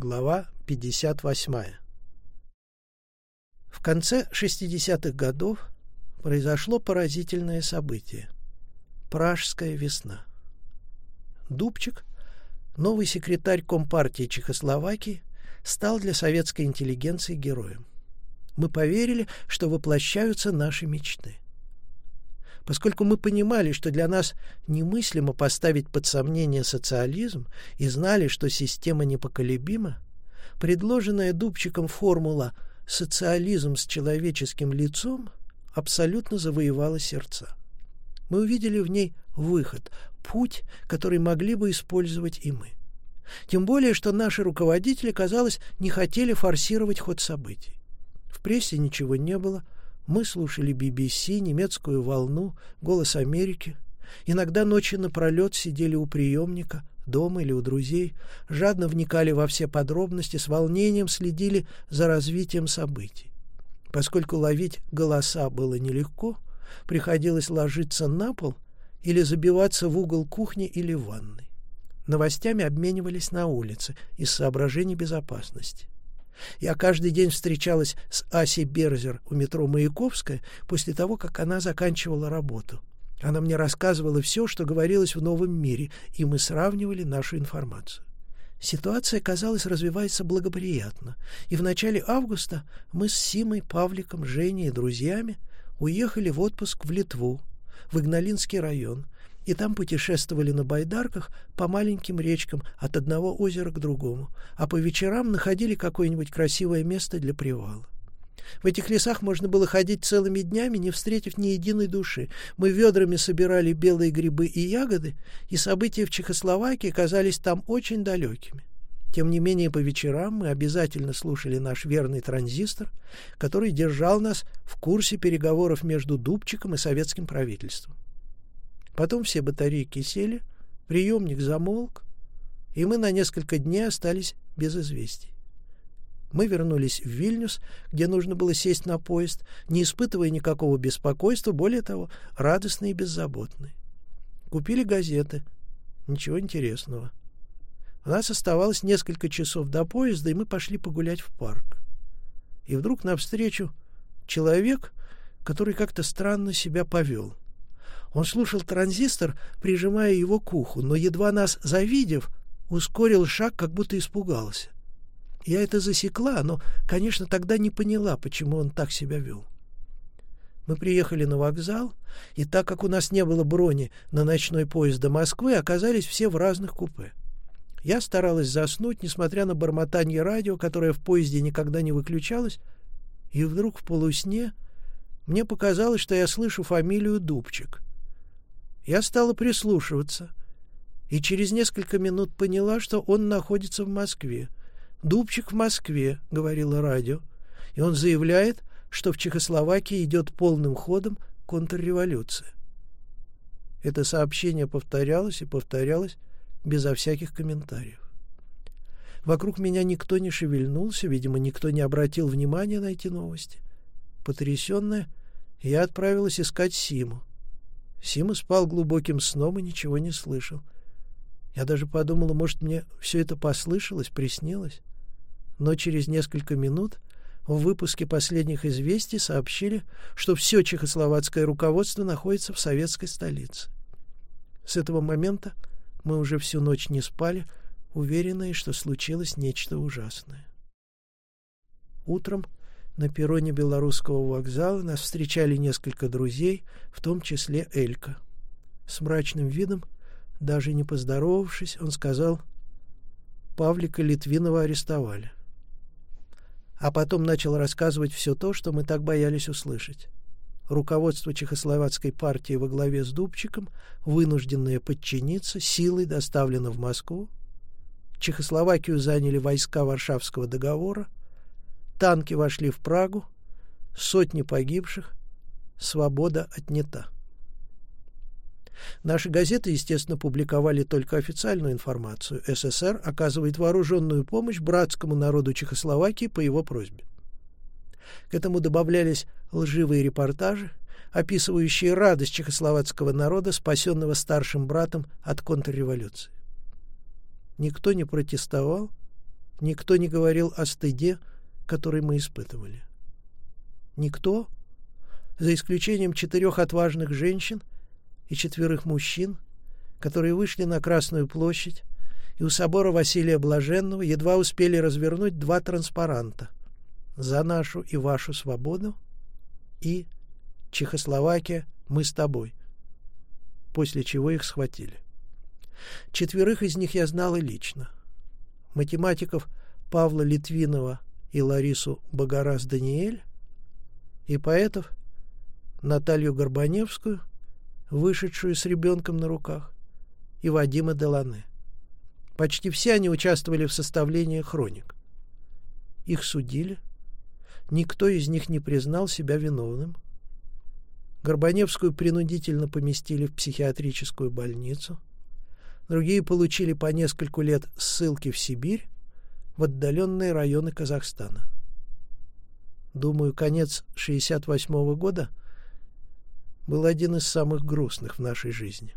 Глава 58. В конце 60-х годов произошло поразительное событие. Пражская весна. Дубчик, новый секретарь Компартии Чехословакии, стал для советской интеллигенции героем. Мы поверили, что воплощаются наши мечты. Поскольку мы понимали, что для нас немыслимо поставить под сомнение социализм и знали, что система непоколебима, предложенная Дубчиком формула «социализм с человеческим лицом» абсолютно завоевала сердца. Мы увидели в ней выход, путь, который могли бы использовать и мы. Тем более, что наши руководители, казалось, не хотели форсировать ход событий. В прессе ничего не было – мы слушали BBC, немецкую волну, голос Америки. Иногда ночи напролет сидели у приемника, дома или у друзей, жадно вникали во все подробности, с волнением следили за развитием событий. Поскольку ловить голоса было нелегко, приходилось ложиться на пол или забиваться в угол кухни или ванной. Новостями обменивались на улице из соображений безопасности. Я каждый день встречалась с Асей Берзер у метро Маяковская после того, как она заканчивала работу. Она мне рассказывала все, что говорилось в новом мире, и мы сравнивали нашу информацию. Ситуация, казалось, развивается благоприятно, и в начале августа мы с Симой, Павликом, Женей и друзьями уехали в отпуск в Литву, в Игналинский район, и там путешествовали на байдарках по маленьким речкам от одного озера к другому, а по вечерам находили какое-нибудь красивое место для привала. В этих лесах можно было ходить целыми днями, не встретив ни единой души. Мы ведрами собирали белые грибы и ягоды, и события в Чехословакии казались там очень далекими. Тем не менее, по вечерам мы обязательно слушали наш верный транзистор, который держал нас в курсе переговоров между Дубчиком и советским правительством. Потом все батарейки сели, приемник замолк, и мы на несколько дней остались без известий. Мы вернулись в Вильнюс, где нужно было сесть на поезд, не испытывая никакого беспокойства, более того, радостные и беззаботные. Купили газеты. Ничего интересного. У нас оставалось несколько часов до поезда, и мы пошли погулять в парк. И вдруг навстречу человек, который как-то странно себя повел — он слушал транзистор, прижимая его к уху, но, едва нас завидев, ускорил шаг, как будто испугался. Я это засекла, но, конечно, тогда не поняла, почему он так себя вел. Мы приехали на вокзал, и так как у нас не было брони на ночной поезд до Москвы, оказались все в разных купе. Я старалась заснуть, несмотря на бормотание радио, которое в поезде никогда не выключалось, и вдруг в полусне мне показалось, что я слышу фамилию Дубчик. Я стала прислушиваться и через несколько минут поняла, что он находится в Москве. «Дубчик в Москве», — говорило радио, и он заявляет, что в Чехословакии идет полным ходом контрреволюция. Это сообщение повторялось и повторялось безо всяких комментариев. Вокруг меня никто не шевельнулся, видимо, никто не обратил внимания на эти новости. Потрясенная, я отправилась искать Симу. Сима спал глубоким сном и ничего не слышал. Я даже подумала, может, мне все это послышалось, приснилось. Но через несколько минут в выпуске последних известий сообщили, что все чехословацкое руководство находится в советской столице. С этого момента мы уже всю ночь не спали, уверенные, что случилось нечто ужасное. Утром на перроне белорусского вокзала нас встречали несколько друзей, в том числе Элька. С мрачным видом, даже не поздоровавшись, он сказал, Павлика Литвинова арестовали. А потом начал рассказывать все то, что мы так боялись услышать. Руководство Чехословацкой партии во главе с Дубчиком, вынужденное подчиниться, силой доставлено в Москву. Чехословакию заняли войска Варшавского договора, Танки вошли в Прагу, сотни погибших, свобода отнята. Наши газеты, естественно, публиковали только официальную информацию. СССР оказывает вооруженную помощь братскому народу Чехословакии по его просьбе. К этому добавлялись лживые репортажи, описывающие радость чехословацкого народа, спасенного старшим братом от контрреволюции. Никто не протестовал, никто не говорил о стыде, который мы испытывали. Никто, за исключением четырех отважных женщин и четверых мужчин, которые вышли на Красную площадь и у собора Василия Блаженного едва успели развернуть два транспаранта «За нашу и вашу свободу» и «Чехословакия, мы с тобой», после чего их схватили. Четверых из них я знал и лично. Математиков Павла Литвинова и Ларису Богораз-Даниэль, и поэтов Наталью Горбаневскую, вышедшую с ребенком на руках, и Вадима Делане. Почти все они участвовали в составлении хроник. Их судили. Никто из них не признал себя виновным. Горбаневскую принудительно поместили в психиатрическую больницу. Другие получили по нескольку лет ссылки в Сибирь, в отдаленные районы Казахстана. Думаю, конец 68 -го года был один из самых грустных в нашей жизни.